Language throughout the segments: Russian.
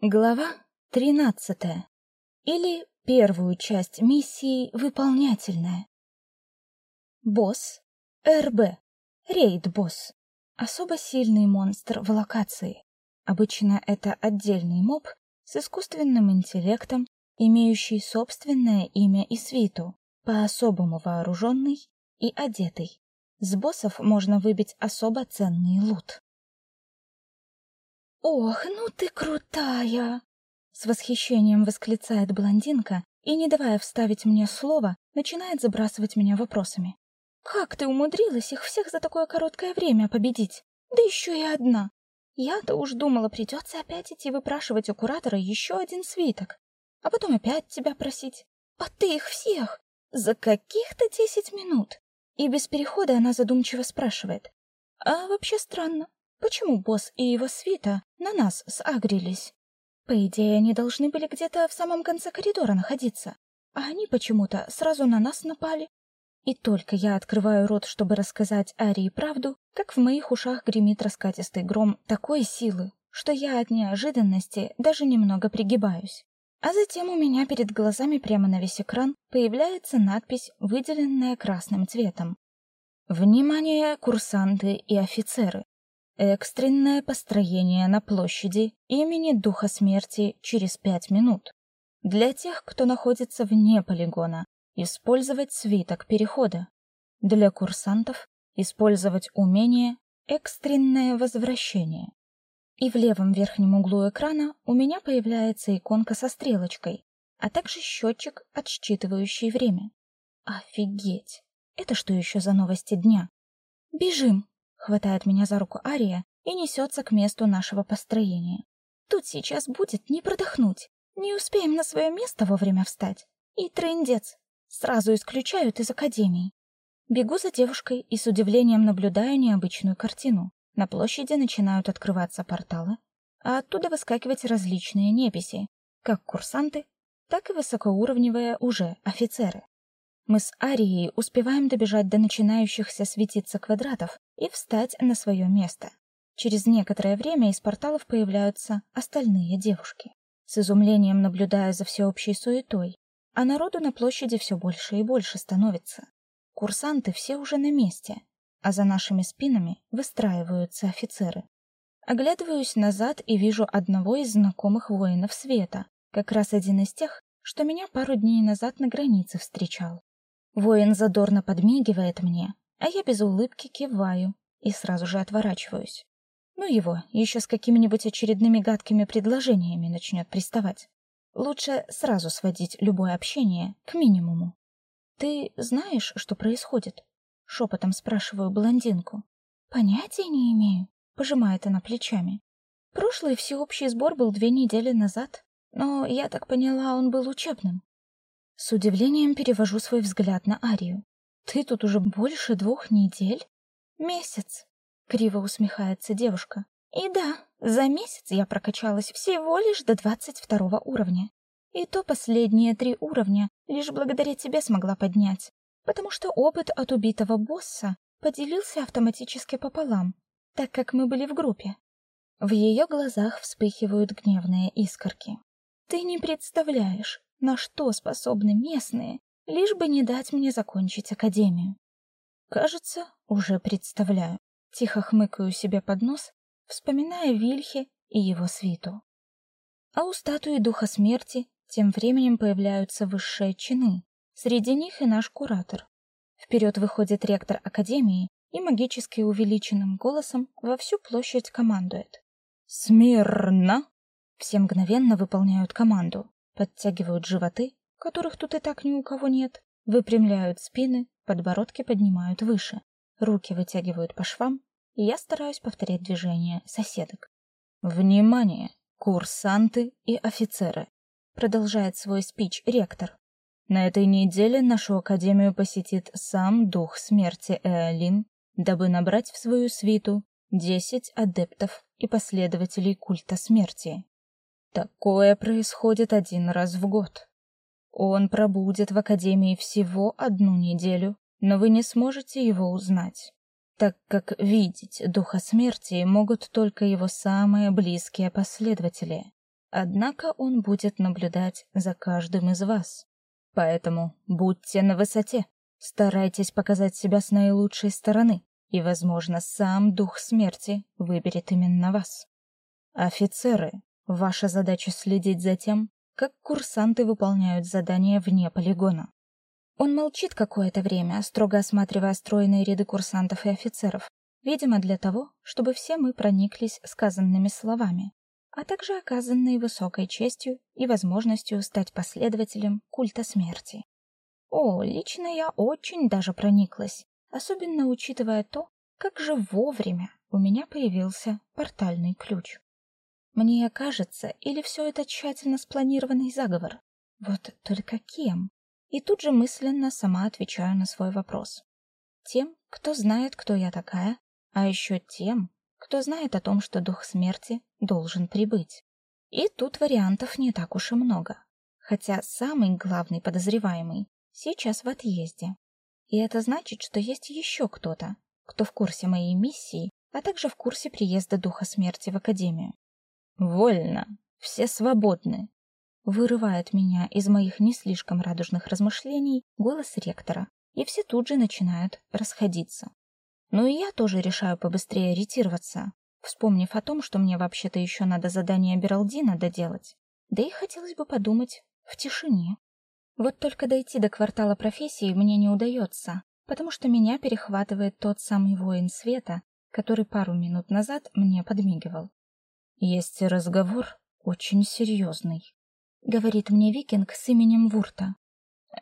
Глава 13. Или первую часть миссии выполнятельная. Босс РБ. Рейд-босс. Особо сильный монстр в локации. Обычно это отдельный моб с искусственным интеллектом, имеющий собственное имя и свиту, по-особому вооруженный и одетый. С боссов можно выбить особо ценный лут. «Ох, ну ты крутая!» С восхищением восклицает блондинка и, не давая вставить мне слово, начинает забрасывать меня вопросами. «Как ты умудрилась их всех за такое короткое время победить? Да еще и одна! Я-то уж думала, придется опять идти выпрашивать у куратора еще один свиток, а потом опять тебя просить. А ты их всех! За каких-то десять минут!» И без перехода она задумчиво спрашивает. «А вообще странно. Почему босс и его свита на нас сагрились? По идее, они должны были где-то в самом конце коридора находиться, а они почему-то сразу на нас напали. И только я открываю рот, чтобы рассказать Арии правду, как в моих ушах гремит раскатистый гром такой силы, что я от неожиданности даже немного пригибаюсь. А затем у меня перед глазами прямо на весь экран появляется надпись, выделенная красным цветом. Внимание, курсанты и офицеры! Экстренное построение на площади имени Духа Смерти через пять минут. Для тех, кто находится вне полигона, использовать свиток перехода. Для курсантов использовать умение экстренное возвращение. И в левом верхнем углу экрана у меня появляется иконка со стрелочкой, а также счетчик, отсчитывающий время. Офигеть! Это что еще за новости дня? Бежим! Хватает меня за руку Ария и несется к месту нашего построения. Тут сейчас будет не продохнуть. Не успеем на свое место вовремя встать. И трындец. Сразу исключают из академии. Бегу за девушкой и с удивлением наблюдаю необычную картину. На площади начинают открываться порталы, а оттуда выскакивать различные неписи, как курсанты, так и высокоуровневые уже офицеры. Мы с Арией успеваем добежать до начинающихся светиться квадратов и встать на свое место. Через некоторое время из порталов появляются остальные девушки. С изумлением наблюдая за всеобщей суетой, а народу на площади все больше и больше становится. Курсанты все уже на месте, а за нашими спинами выстраиваются офицеры. Оглядываюсь назад и вижу одного из знакомых воинов света, как раз один из тех, что меня пару дней назад на границе встречал. Воин задорно подмигивает мне, а я без улыбки киваю и сразу же отворачиваюсь. Ну его, еще с какими-нибудь очередными гадкими предложениями начнет приставать. Лучше сразу сводить любое общение к минимуму. Ты знаешь, что происходит? Шепотом спрашиваю блондинку. Понятия не имею, пожимает она плечами. Прошлый всеобщий сбор был две недели назад, но я так поняла, он был учебным. С удивлением перевожу свой взгляд на Арию. Ты тут уже больше двух недель? Месяц. Криво усмехается девушка. И да, за месяц я прокачалась всего лишь до двадцать второго уровня. И то последние три уровня лишь благодаря тебе смогла поднять, потому что опыт от убитого босса поделился автоматически пополам, так как мы были в группе. В ее глазах вспыхивают гневные искорки. Ты не представляешь, на что способны местные, лишь бы не дать мне закончить академию. Кажется, уже представляю. Тихо хмыкаю себе под нос, вспоминая Вильхе и его свиту. А у статуи духа смерти тем временем появляются высшие чины. Среди них и наш куратор. Вперед выходит ректор академии и магически увеличенным голосом во всю площадь командует. «Смирно!» Все мгновенно выполняют команду подтягивают животы, которых тут и так ни у кого нет, выпрямляют спины, подбородки поднимают выше, руки вытягивают по швам, и я стараюсь повторять движения соседок. Внимание, курсанты и офицеры, продолжает свой спич ректор. На этой неделе нашу академию посетит сам дух смерти Эолин, дабы набрать в свою свиту десять адептов и последователей культа смерти. Такое происходит один раз в год. Он пробудет в академии всего одну неделю, но вы не сможете его узнать, так как видеть духа смерти могут только его самые близкие последователи. Однако он будет наблюдать за каждым из вас. Поэтому будьте на высоте. Старайтесь показать себя с наилучшей стороны, и, возможно, сам дух смерти выберет именно вас. Офицеры, ваша задача следить за тем, как курсанты выполняют задания вне полигона. Он молчит какое-то время, строго осматривая стройные ряды курсантов и офицеров, видимо, для того, чтобы все мы прониклись сказанными словами, а также оказанной высокой честью и возможностью стать последователем культа смерти. О, лично я очень даже прониклась, особенно учитывая то, как же вовремя у меня появился портальный ключ. Мне кажется, или все это тщательно спланированный заговор? Вот только кем? И тут же мысленно сама отвечаю на свой вопрос. Тем, кто знает, кто я такая, а еще тем, кто знает о том, что дух смерти должен прибыть. И тут вариантов не так уж и много. Хотя самый главный подозреваемый сейчас в отъезде. И это значит, что есть еще кто-то, кто в курсе моей миссии, а также в курсе приезда Духа Смерти в Академию. «Вольно. Все свободны», — вырывает меня из моих не слишком радужных размышлений голос ректора, и все тут же начинают расходиться. Ну и я тоже решаю побыстрее ретироваться, вспомнив о том, что мне вообще-то еще надо задание Бералдина доделать. Да и хотелось бы подумать в тишине. Вот только дойти до квартала профессии мне не удается, потому что меня перехватывает тот самый воин света, который пару минут назад мне подмигивал. Есть разговор очень серьезный», — говорит мне викинг с именем Вурта.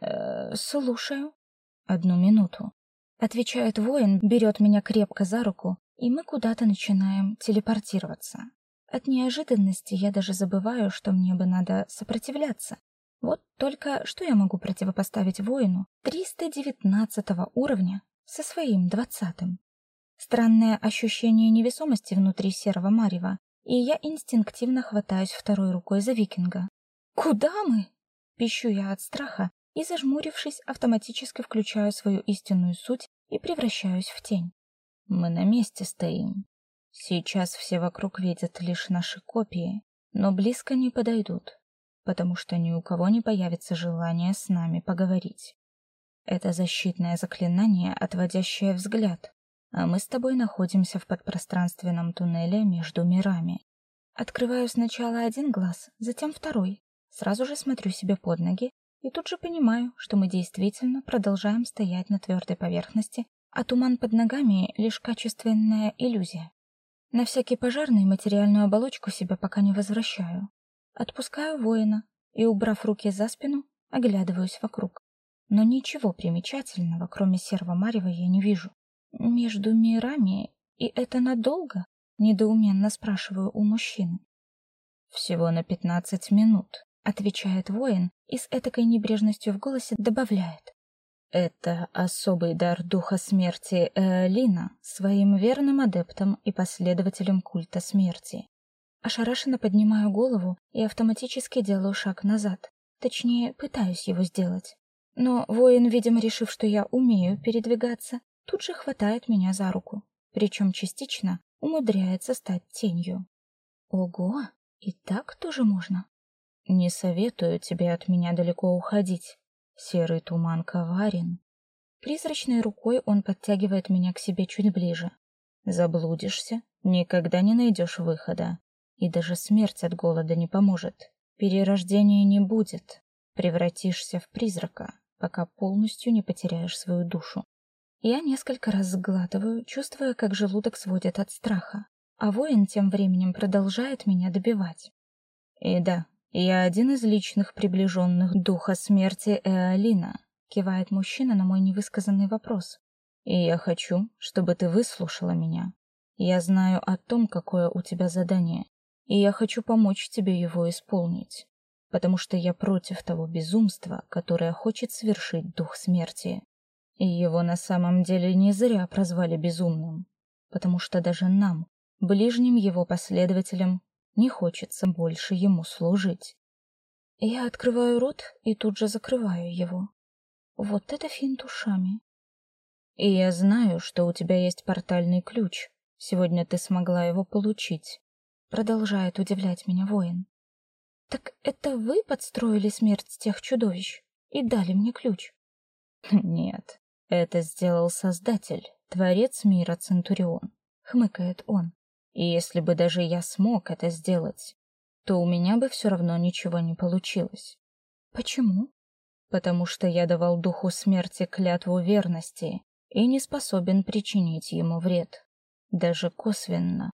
«Э, «Слушаю». «Одну минуту». Отвечает воин, берет меня крепко за руку, и мы куда-то начинаем телепортироваться. От неожиданности я даже забываю, что мне бы надо сопротивляться, вот только что я могу противопоставить воину 319 уровня со своим 20-м? Странное ощущение невесомости внутри серого марева, и я инстинктивно хватаюсь второй рукой за викинга. «Куда мы?» — пищу я от страха и, зажмурившись, автоматически включаю свою истинную суть и превращаюсь в тень. Мы на месте стоим. Сейчас все вокруг видят лишь наши копии, но близко не подойдут потому что ни у кого не появится желания с нами поговорить. Это защитное заклинание, отводящее взгляд, а мы с тобой находимся в подпространственном туннеле между мирами. Открываю сначала один глаз, затем второй. Сразу же смотрю себе под ноги и тут же понимаю, что мы действительно продолжаем стоять на твердой поверхности, а туман под ногами — лишь качественная иллюзия. На всякий пожарный материальную оболочку себе пока не возвращаю. Отпускаю воина и, убрав руки за спину, оглядываюсь вокруг. Но ничего примечательного, кроме серого марева, я не вижу. Между мирами, и это надолго? Недоуменно спрашиваю у мужчины. Всего на пятнадцать минут, отвечает воин и с этакой небрежностью в голосе добавляет. Это особый дар духа смерти Эолина своим верным адептам и последователям культа смерти. Ошарашенно поднимаю голову и автоматически делаю шаг назад. Точнее, пытаюсь его сделать. Но воин, видимо, решив, что я умею передвигаться, тут же хватает меня за руку. Причем частично умудряется стать тенью. Ого, и так тоже можно? Не советую тебе от меня далеко уходить. Серый туман коварен. Призрачной рукой он подтягивает меня к себе чуть ближе. Заблудишься, никогда не найдешь выхода. И даже смерть от голода не поможет. Перерождения не будет. Превратишься в призрака, пока полностью не потеряешь свою душу. Я несколько раз сглатываю, чувствуя, как желудок сводит от страха, а воин тем временем продолжает меня добивать. И да, я один из личных приближенных духа смерти Эолина, кивает мужчина на мой невысказанный вопрос. И я хочу, чтобы ты выслушала меня. Я знаю о том, какое у тебя задание, и я хочу помочь тебе его исполнить, потому что я против того безумства, которое хочет совершить дух смерти. И его на самом деле не зря прозвали безумным, потому что даже нам, ближним его последователям, не хочется больше ему служить. Я открываю рот и тут же закрываю его. Вот это финт ушами. И я знаю, что у тебя есть портальный ключ. Сегодня ты смогла его получить. Продолжает удивлять меня воин. Так это вы подстроили смерть тех чудовищ и дали мне ключ? Нет, это сделал Создатель, Творец мира Центурион, хмыкает он. И если бы даже я смог это сделать, то у меня бы все равно ничего не получилось. Почему? Потому что я давал духу смерти клятву верности и не способен причинить ему вред, даже косвенно.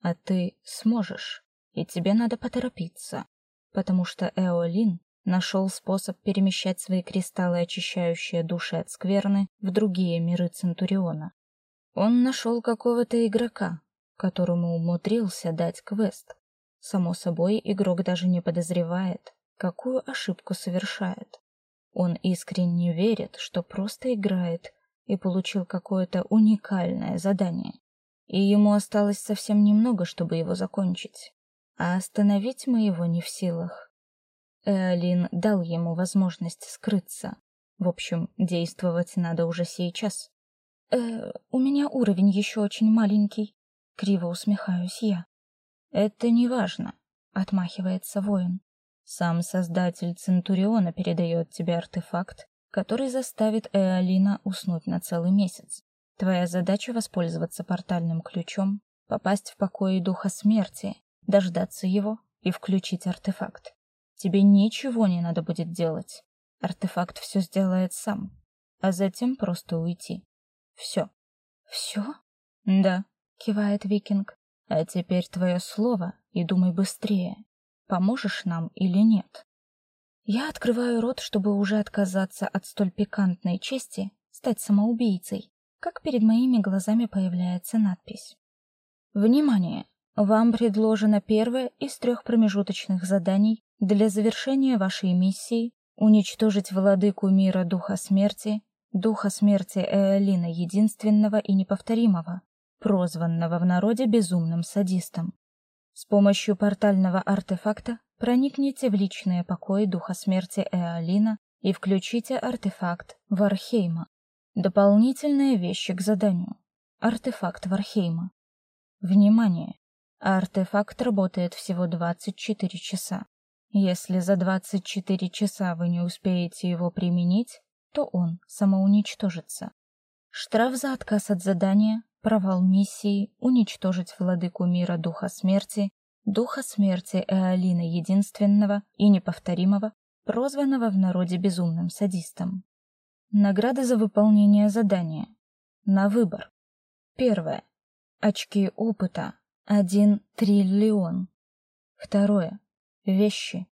А ты сможешь, и тебе надо поторопиться, потому что Эолин нашел способ перемещать свои кристаллы, очищающие души от скверны, в другие миры Центуриона. Он нашел какого-то игрока, которому умудрился дать квест. Само собой, игрок даже не подозревает, какую ошибку совершает. Он искренне верит, что просто играет и получил какое-то уникальное задание. И ему осталось совсем немного, чтобы его закончить. А остановить мы его не в силах. Эолин дал ему возможность скрыться. В общем, действовать надо уже сейчас. Э, у меня уровень еще очень маленький, криво усмехаюсь я. Это не важно, отмахивается воин. Сам создатель Центуриона передает тебе артефакт, который заставит Эолина уснуть на целый месяц. Твоя задача воспользоваться портальным ключом, попасть в покои духа смерти, дождаться его и включить артефакт. Тебе ничего не надо будет делать. Артефакт все сделает сам, а затем просто уйти. Все. Все? Да, кивает Викинг. А теперь твое слово и думай быстрее. Поможешь нам или нет? Я открываю рот, чтобы уже отказаться от столь пикантной чести стать самоубийцей, как перед моими глазами появляется надпись. Внимание! Вам предложено первое из трех промежуточных заданий для завершения вашей миссии уничтожить владыку мира Духа Смерти, Духа Смерти Эолина Единственного и Неповторимого, прозванного в народе безумным садистом. С помощью портального артефакта проникните в личные покои Духа Смерти Эолина и включите артефакт Вархейма. Дополнительные вещи к заданию. Артефакт Вархейма. Внимание! Артефакт работает всего 24 часа. Если за 24 часа вы не успеете его применить, то он самоуничтожится. Штраф за отказ от задания провал миссии уничтожить владыку мира духа смерти, духа смерти Эолина единственного и неповторимого, прозванного в народе безумным садистом. Награды за выполнение задания. На выбор. Первое. Очки опыта. Один триллион. Второе. Вещи.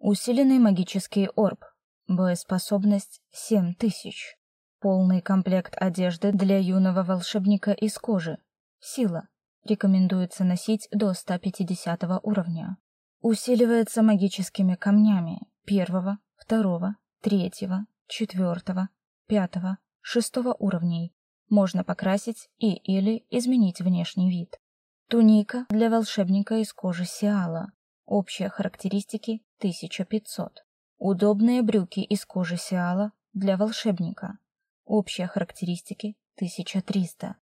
Усиленный магический орб. Боеспособность 7000. Полный комплект одежды для юного волшебника из кожи. Сила. Рекомендуется носить до 150 уровня. Усиливается магическими камнями первого, второго, третьего, четвертого, пятого, шестого уровней. Можно покрасить и или изменить внешний вид. Туника для волшебника из кожи Сиала. Общие характеристики 1500. Удобные брюки из кожи Сиала для волшебника. Общие характеристики 1300.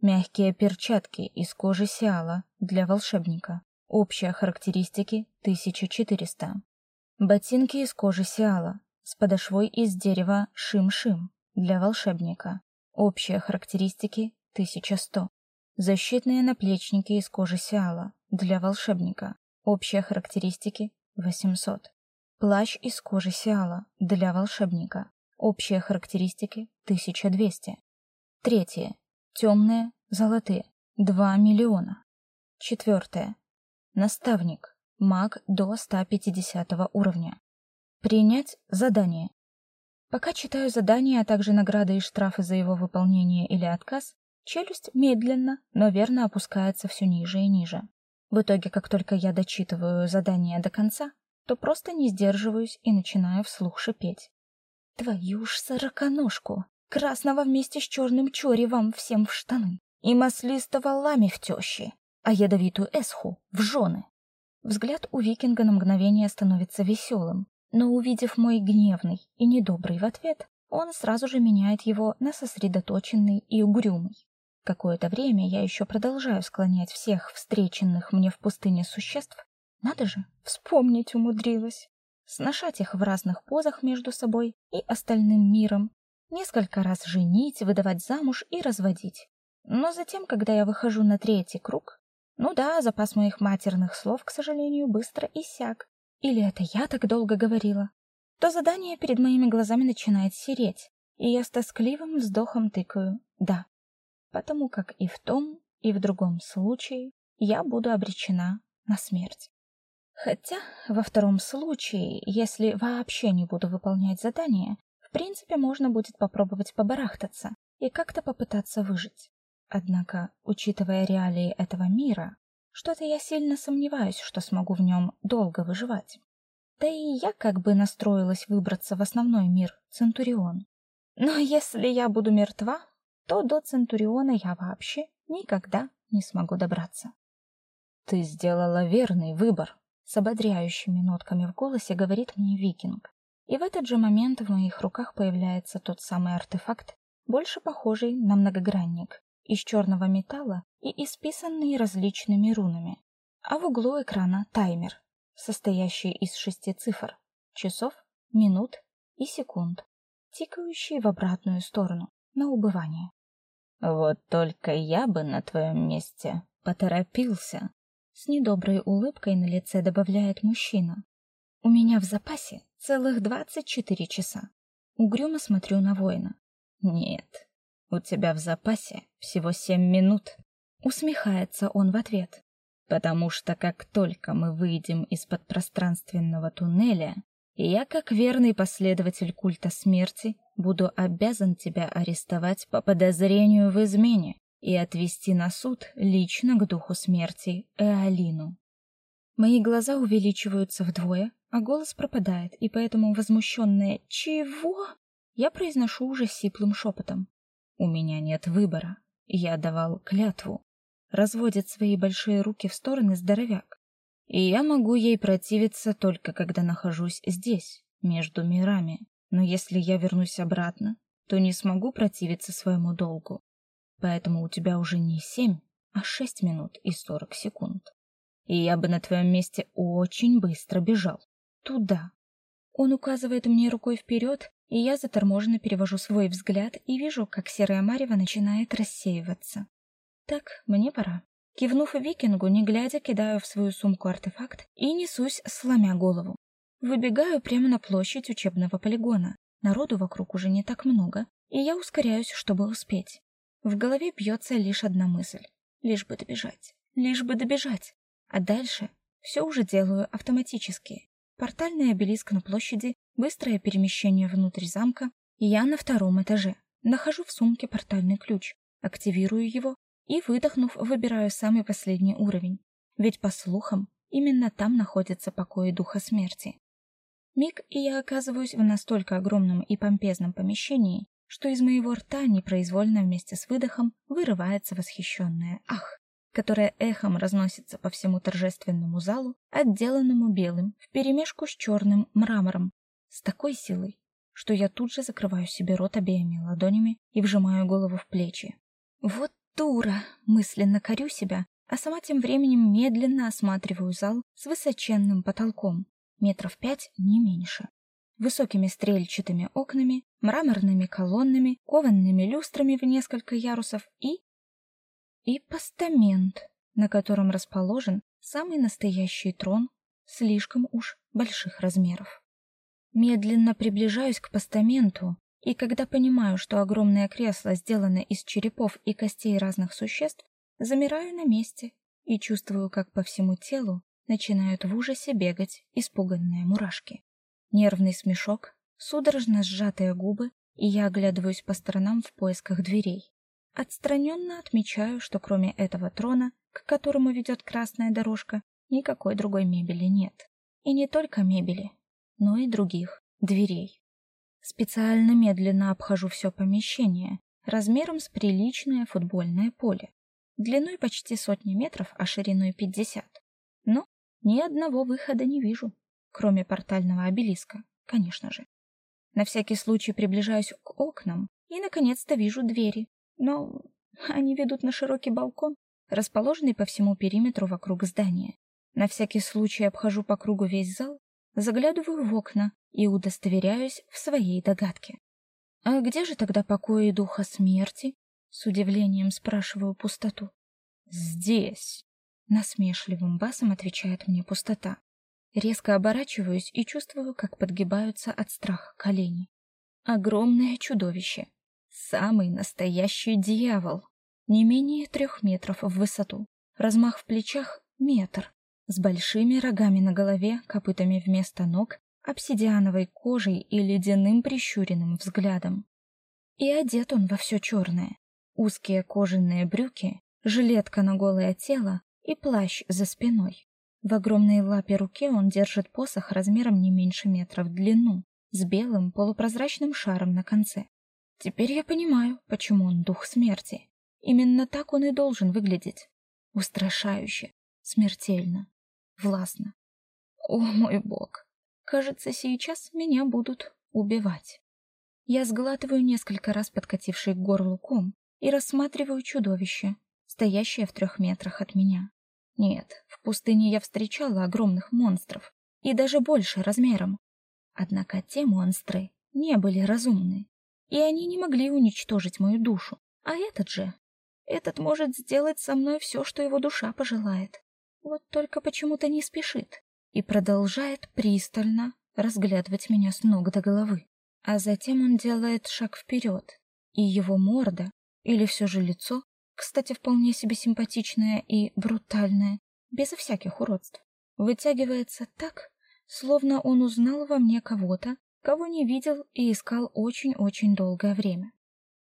Мягкие перчатки из кожи сиала для волшебника. Общие характеристики 1400. Ботинки из кожи сиала с подошвой из дерева шим-шим для волшебника. Общие характеристики 1100. Защитные наплечники из кожи сиала для волшебника. Общие характеристики 800. Плащ из кожи сиала для волшебника. Общие характеристики 1200. Третье. Темные, золотые. 2 миллиона. Четвертое. Наставник. Маг до 150 уровня. Принять задание. Пока читаю задание, а также награды и штрафы за его выполнение или отказ, челюсть медленно, но верно опускается все ниже и ниже. В итоге, как только я дочитываю задание до конца, то просто не сдерживаюсь и начинаю вслух шипеть. Твою ж сороконожку! Красного вместе с черным чори вам всем в штаны. И маслистого лами в тещи, а ядовитую эсху в жены. Взгляд у викинга на мгновение становится веселым, но увидев мой гневный и недобрый в ответ, он сразу же меняет его на сосредоточенный и угрюмый. Какое-то время я еще продолжаю склонять всех встреченных мне в пустыне существ Надо же, вспомнить умудрилась. Сношать их в разных позах между собой и остальным миром. Несколько раз женить, выдавать замуж и разводить. Но затем, когда я выхожу на третий круг, ну да, запас моих матерных слов, к сожалению, быстро иссяк. Или это я так долго говорила? То задание перед моими глазами начинает сереть, и я с тоскливым вздохом тыкаю «да». Потому как и в том, и в другом случае я буду обречена на смерть. Хотя во втором случае, если вообще не буду выполнять задание, в принципе, можно будет попробовать побарахтаться и как-то попытаться выжить. Однако, учитывая реалии этого мира, что-то я сильно сомневаюсь, что смогу в нем долго выживать. Да и я как бы настроилась выбраться в основной мир, Центурион. Но если я буду мертва, то до Центуриона я вообще никогда не смогу добраться. Ты сделала верный выбор, с ободряющими нотками в голосе говорит мне викинг. И в этот же момент в моих руках появляется тот самый артефакт, больше похожий на многогранник, из черного металла и исписанный различными рунами. А в углу экрана таймер, состоящий из шести цифр: часов, минут и секунд, тикающий в обратную сторону на убывание. Вот только я бы на твоем месте поторопился. С недоброй улыбкой на лице добавляет мужчина. У меня в запасе целых двадцать четыре часа. Угрюмо смотрю на воина. Нет, у тебя в запасе всего семь минут. Усмехается он в ответ. Потому что как только мы выйдем из-под пространственного туннеля, я, как верный последователь культа смерти, буду обязан тебя арестовать по подозрению в измене и отвести на суд лично к духу смерти Эолину. Мои глаза увеличиваются вдвое, а голос пропадает, и поэтому возмущенное «Чего?» я произношу уже сиплым шепотом. «У меня нет выбора. Я давал клятву». Разводит свои большие руки в стороны здоровяк. И я могу ей противиться только когда нахожусь здесь, между мирами. Но если я вернусь обратно, то не смогу противиться своему долгу. Поэтому у тебя уже не семь, а шесть минут и сорок секунд. И я бы на твоем месте очень быстро бежал. Туда. Он указывает мне рукой вперед, и я заторможенно перевожу свой взгляд и вижу, как серая марево начинает рассеиваться. Так, мне пора. Кивнув викингу, не глядя, кидаю в свою сумку артефакт и несусь, сломя голову. Выбегаю прямо на площадь учебного полигона. Народу вокруг уже не так много, и я ускоряюсь, чтобы успеть. В голове бьется лишь одна мысль: лишь бы добежать, лишь бы добежать. А дальше все уже делаю автоматически. Портальный обелиск на площади, быстрое перемещение внутрь замка, и я на втором этаже. Нахожу в сумке портальный ключ, активирую его и, выдохнув, выбираю самый последний уровень. Ведь по слухам, именно там находится покои духа смерти. Миг, и я оказываюсь в настолько огромном и помпезном помещении, что из моего рта непроизвольно вместе с выдохом вырывается восхищенное «ах», которое эхом разносится по всему торжественному залу, отделанному белым, вперемешку с черным мрамором, с такой силой, что я тут же закрываю себе рот обеими ладонями и вжимаю голову в плечи. Вот дура, мысленно корю себя, а сама тем временем медленно осматриваю зал с высоченным потолком, метров пять, не меньше. Высокими стрельчатыми окнами, мраморными колоннами, коваными люстрами в несколько ярусов и... И постамент, на котором расположен самый настоящий трон слишком уж больших размеров. Медленно приближаюсь к постаменту, и когда понимаю, что огромное кресло сделано из черепов и костей разных существ, замираю на месте и чувствую, как по всему телу начинают в ужасе бегать испуганные мурашки. Нервный смешок, судорожно сжатые губы, и я оглядываюсь по сторонам в поисках дверей. Отстраненно отмечаю, что кроме этого трона, к которому ведет красная дорожка, никакой другой мебели нет. И не только мебели, но и других дверей. Специально медленно обхожу все помещение, размером с приличное футбольное поле, длиной почти сотни метров, а шириной пятьдесят. Но ни одного выхода не вижу кроме портального обелиска, конечно же. На всякий случай приближаюсь к окнам и наконец-то вижу двери, но они ведут на широкий балкон, расположенный по всему периметру вокруг здания. На всякий случай обхожу по кругу весь зал, заглядываю в окна и удостоверяюсь в своей догадке. А где же тогда покои духа смерти? С удивлением спрашиваю пустоту. Здесь, насмешливым басом отвечает мне пустота. Резко оборачиваюсь и чувствую, как подгибаются от страха колени. Огромное чудовище, самый настоящий дьявол, не менее трех метров в высоту, размах в плечах метр, с большими рогами на голове, копытами вместо ног, обсидиановой кожей и ледяным прищуренным взглядом. И одет он во все черное. Узкие кожаные брюки, жилетка на голое тело и плащ за спиной. В огромной лапе руке он держит посох размером не меньше метра в длину, с белым полупрозрачным шаром на конце. Теперь я понимаю, почему он дух смерти. Именно так он и должен выглядеть. Устрашающе, смертельно, властно. О, мой бог! Кажется, сейчас меня будут убивать. Я сглатываю несколько раз подкативший к горлу ком и рассматриваю чудовище, стоящее в трех метрах от меня. Нет, в пустыне я встречала огромных монстров, и даже больше размером. Однако те монстры не были разумны, и они не могли уничтожить мою душу. А этот же, этот может сделать со мной все, что его душа пожелает. Вот только почему-то не спешит и продолжает пристально разглядывать меня с ног до головы. А затем он делает шаг вперед, и его морда, или все же лицо, кстати, вполне себе симпатичное и брутальное, безо всяких уродств, вытягивается так, словно он узнал во мне кого-то, кого не видел и искал очень-очень долгое время.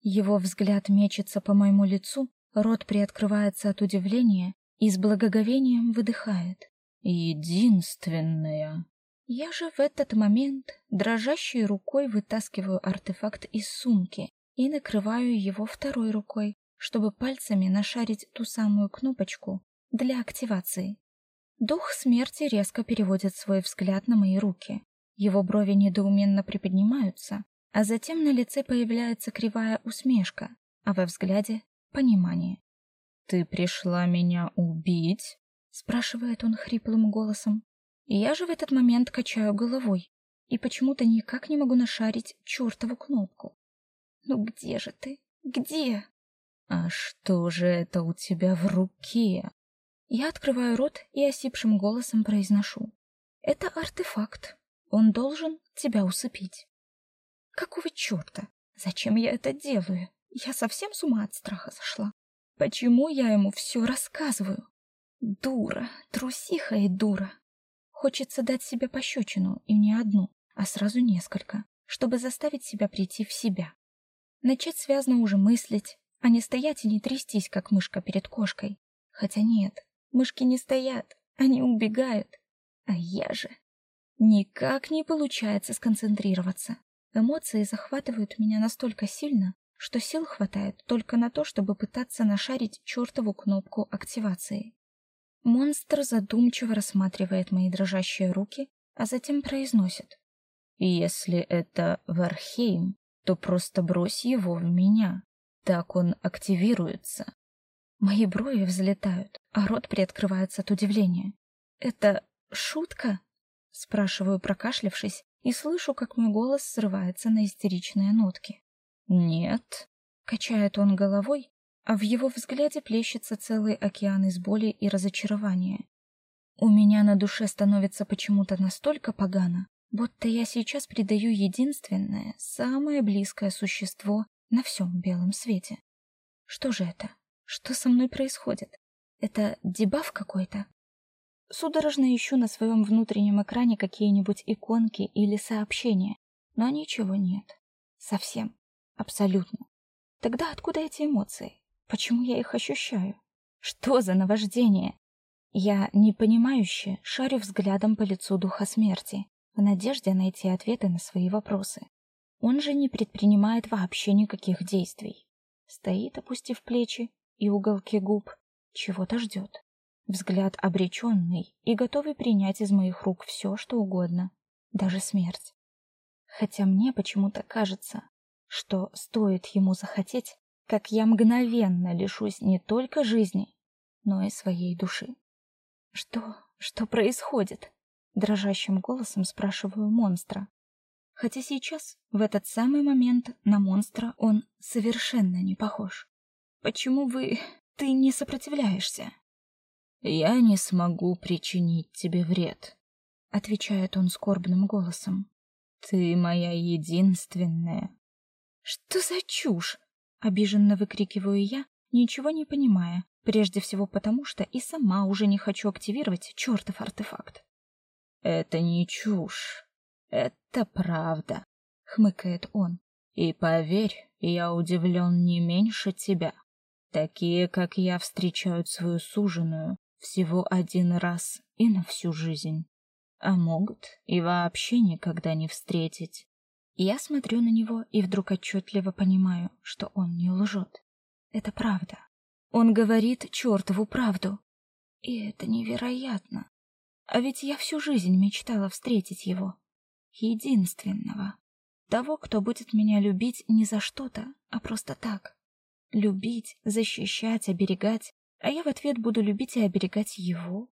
Его взгляд мечется по моему лицу, рот приоткрывается от удивления и с благоговением выдыхает. Единственная. Я же в этот момент дрожащей рукой вытаскиваю артефакт из сумки и накрываю его второй рукой, чтобы пальцами нашарить ту самую кнопочку для активации. Дух смерти резко переводит свой взгляд на мои руки. Его брови недоуменно приподнимаются, а затем на лице появляется кривая усмешка, а во взгляде — понимание. «Ты пришла меня убить?» — спрашивает он хриплым голосом. И я же в этот момент качаю головой и почему-то никак не могу нашарить чертову кнопку. «Ну где же ты? Где?» «А что же это у тебя в руке?» Я открываю рот и осипшим голосом произношу. «Это артефакт. Он должен тебя усыпить». «Какого черта? Зачем я это делаю? Я совсем с ума от страха сошла. Почему я ему все рассказываю? Дура, трусиха и дура. Хочется дать себе пощечину, и не одну, а сразу несколько, чтобы заставить себя прийти в себя. Начать связно уже мыслить, а не стоять и не трястись, как мышка перед кошкой. Хотя нет, мышки не стоят, они убегают. А я же... Никак не получается сконцентрироваться. Эмоции захватывают меня настолько сильно, что сил хватает только на то, чтобы пытаться нашарить чертову кнопку активации. Монстр задумчиво рассматривает мои дрожащие руки, а затем произносит. «Если это Вархейм, то просто брось его в меня. Так он активируется». Мои брови взлетают, а рот приоткрывается от удивления. «Это шутка?» — спрашиваю, прокашлявшись, и слышу, как мой голос срывается на истеричные нотки. «Нет», — качает он головой, а в его взгляде плещется целый океан из боли и разочарования. У меня на душе становится почему-то настолько погано, будто я сейчас предаю единственное, самое близкое существо на всем белом свете. Что же это? Что со мной происходит? Это дебаф какой-то? Судорожно ищу на своем внутреннем экране какие-нибудь иконки или сообщения, но ничего нет. Совсем. Абсолютно. Тогда откуда эти эмоции? Почему я их ощущаю? Что за наваждение? Я, непонимающе, шарю взглядом по лицу духа смерти, в надежде найти ответы на свои вопросы. Он же не предпринимает вообще никаких действий. Стоит, опустив плечи и уголки губ, чего-то ждет. Взгляд обреченный и готовый принять из моих рук все, что угодно, даже смерть. Хотя мне почему-то кажется, что стоит ему захотеть, как я мгновенно лишусь не только жизни, но и своей души. Что, Что происходит? дрожащим голосом спрашиваю монстра. Хотя сейчас, в этот самый момент, на монстра он совершенно не похож. Почему вы ты не сопротивляешься? Я не смогу причинить тебе вред, отвечает он скорбным голосом. Ты моя единственная. Что за чушь? обиженно выкрикиваю я, ничего не понимая, прежде всего потому, что и сама уже не хочу активировать чертов артефакт. Это не чушь. Это правда, хмыкает он. И поверь, я удивлен не меньше тебя. Такие, как я, встречают свою суженую всего один раз и на всю жизнь. А могут и вообще никогда не встретить. Я смотрю на него и вдруг отчетливо понимаю, что он не лжет. Это правда. Он говорит чертову правду. И это невероятно. А ведь я всю жизнь мечтала встретить его. Единственного. Того, кто будет меня любить не за что-то, а просто так. Любить, защищать, оберегать, а я в ответ буду любить и оберегать его.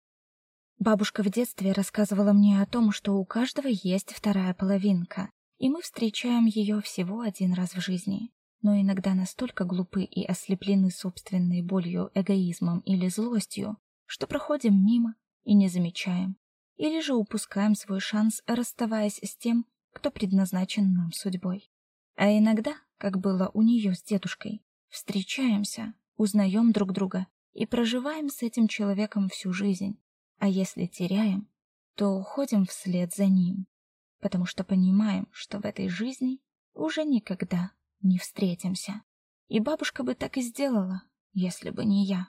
Бабушка в детстве рассказывала мне о том, что у каждого есть вторая половинка, и мы встречаем ее всего один раз в жизни. Но иногда настолько глупы и ослеплены собственной болью, эгоизмом или злостью, что проходим мимо и не замечаем, или же упускаем свой шанс, расставаясь с тем, кто предназначен нам судьбой. А иногда, как было у нее с дедушкой, встречаемся, узнаем друг друга и проживаем с этим человеком всю жизнь. А если теряем, то уходим вслед за ним, потому что понимаем, что в этой жизни уже никогда не встретимся. И бабушка бы так и сделала, если бы не я.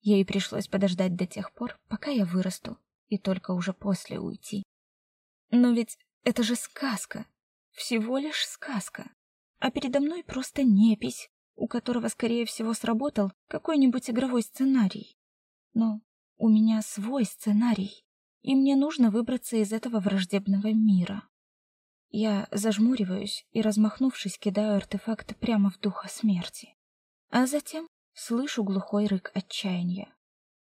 Ей пришлось подождать до тех пор, пока я вырасту, и только уже после уйти. Но ведь это же сказка, всего лишь сказка. А передо мной просто непись, у которого, скорее всего, сработал какой-нибудь игровой сценарий. Но у меня свой сценарий, и мне нужно выбраться из этого враждебного мира. Я зажмуриваюсь и, размахнувшись, кидаю артефакт прямо в духа смерти. А затем Слышу глухой рык отчаяния.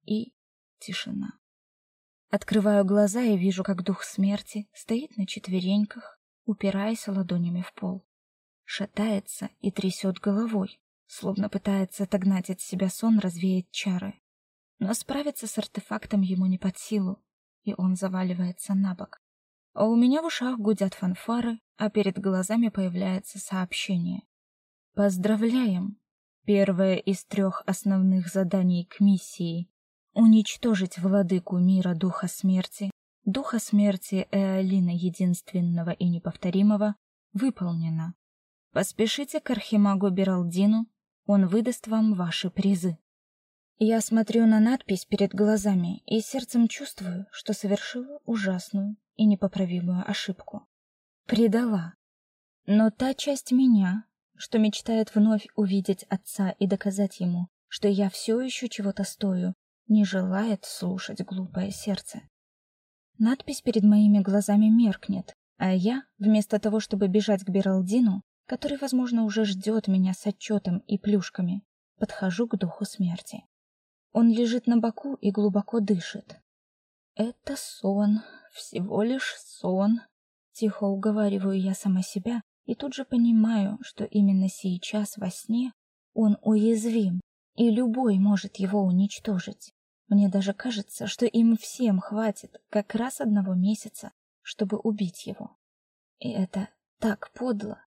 И тишина. Открываю глаза и вижу, как дух смерти стоит на четвереньках, упираясь ладонями в пол. Шатается и трясет головой, словно пытается отогнать от себя сон, развеять чары. Но справиться с артефактом ему не под силу, и он заваливается на бок. А у меня в ушах гудят фанфары, а перед глазами появляется сообщение. Поздравляем! Первое из трех основных заданий к миссии — уничтожить владыку мира Духа Смерти, Духа Смерти Эолина Единственного и Неповторимого, выполнено. Поспешите к Архимагу Бералдину, он выдаст вам ваши призы. Я смотрю на надпись перед глазами и сердцем чувствую, что совершила ужасную и непоправимую ошибку. Предала. Но та часть меня, что мечтает вновь увидеть отца и доказать ему, что я все еще чего-то стою, не желает слушать глупое сердце. Надпись перед моими глазами меркнет, а я, вместо того, чтобы бежать к Бералдину, который, возможно, уже ждет меня с отчетом и плюшками, подхожу к духу смерти. Он лежит на боку и глубоко дышит. Это сон, всего лишь сон, тихо уговариваю я сама себя, и тут же понимаю, что именно сейчас во сне он уязвим, и любой может его уничтожить. Мне даже кажется, что им всем хватит как раз одного месяца, чтобы убить его. И это так подло.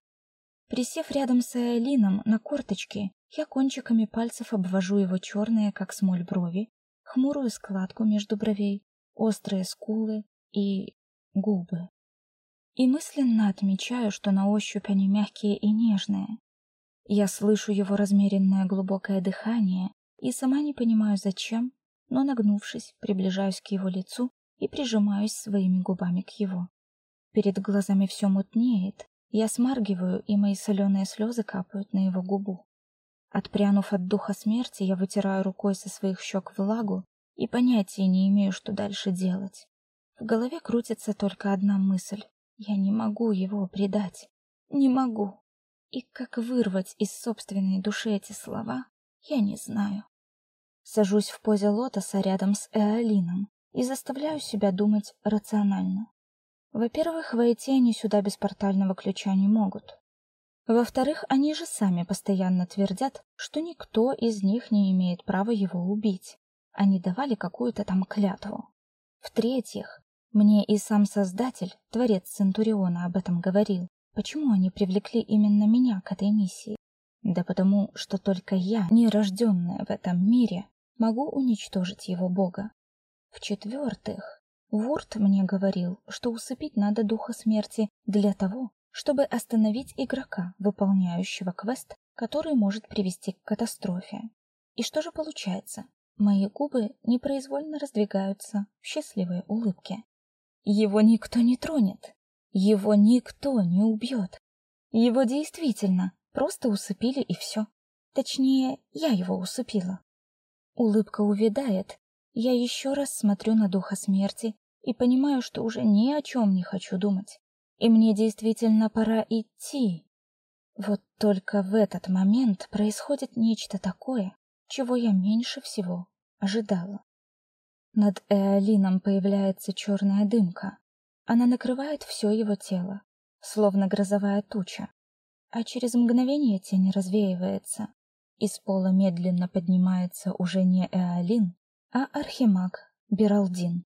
Присев рядом с Элином на корточке, я кончиками пальцев обвожу его черные, как смоль, брови, хмурую складку между бровей, острые скулы и губы и мысленно отмечаю, что на ощупь они мягкие и нежные. Я слышу его размеренное глубокое дыхание и сама не понимаю зачем, но нагнувшись, приближаюсь к его лицу и прижимаюсь своими губами к его. Перед глазами все мутнеет, я смаргиваю, и мои соленые слезы капают на его губу. Отпрянув от духа смерти, я вытираю рукой со своих щек влагу и понятия не имею, что дальше делать. В голове крутится только одна мысль я не могу его предать. Не могу. И как вырвать из собственной души эти слова, я не знаю. Сажусь в позе лотоса рядом с Эолином, и заставляю себя думать рационально. Во-первых, войти они сюда без портального ключа не могут. Во-вторых, они же сами постоянно твердят, что никто из них не имеет права его убить. Они давали какую-то там клятву. В-третьих, мне и сам Создатель, Творец Центуриона, об этом говорил. Почему они привлекли именно меня к этой миссии? Да потому, что только я, нерожденная в этом мире, могу уничтожить его бога. В-четвертых, Вурт мне говорил, что усыпить надо духа смерти для того, чтобы остановить игрока, выполняющего квест, который может привести к катастрофе. И что же получается? Мои губы непроизвольно раздвигаются в счастливые улыбки. Его никто не тронет. Его никто не убьет. Его действительно просто усыпили и все. Точнее, я его усыпила. Улыбка увядает. Я еще раз смотрю на духа смерти и понимаю, что уже ни о чем не хочу думать. И мне действительно пора идти. Вот только в этот момент происходит нечто такое, чего я меньше всего ожидала. Над Эолином появляется черная дымка. Она накрывает все его тело, словно грозовая туча. А через мгновение тень развеивается. Из пола медленно поднимается уже не Эолин, а архимаг Бералдин.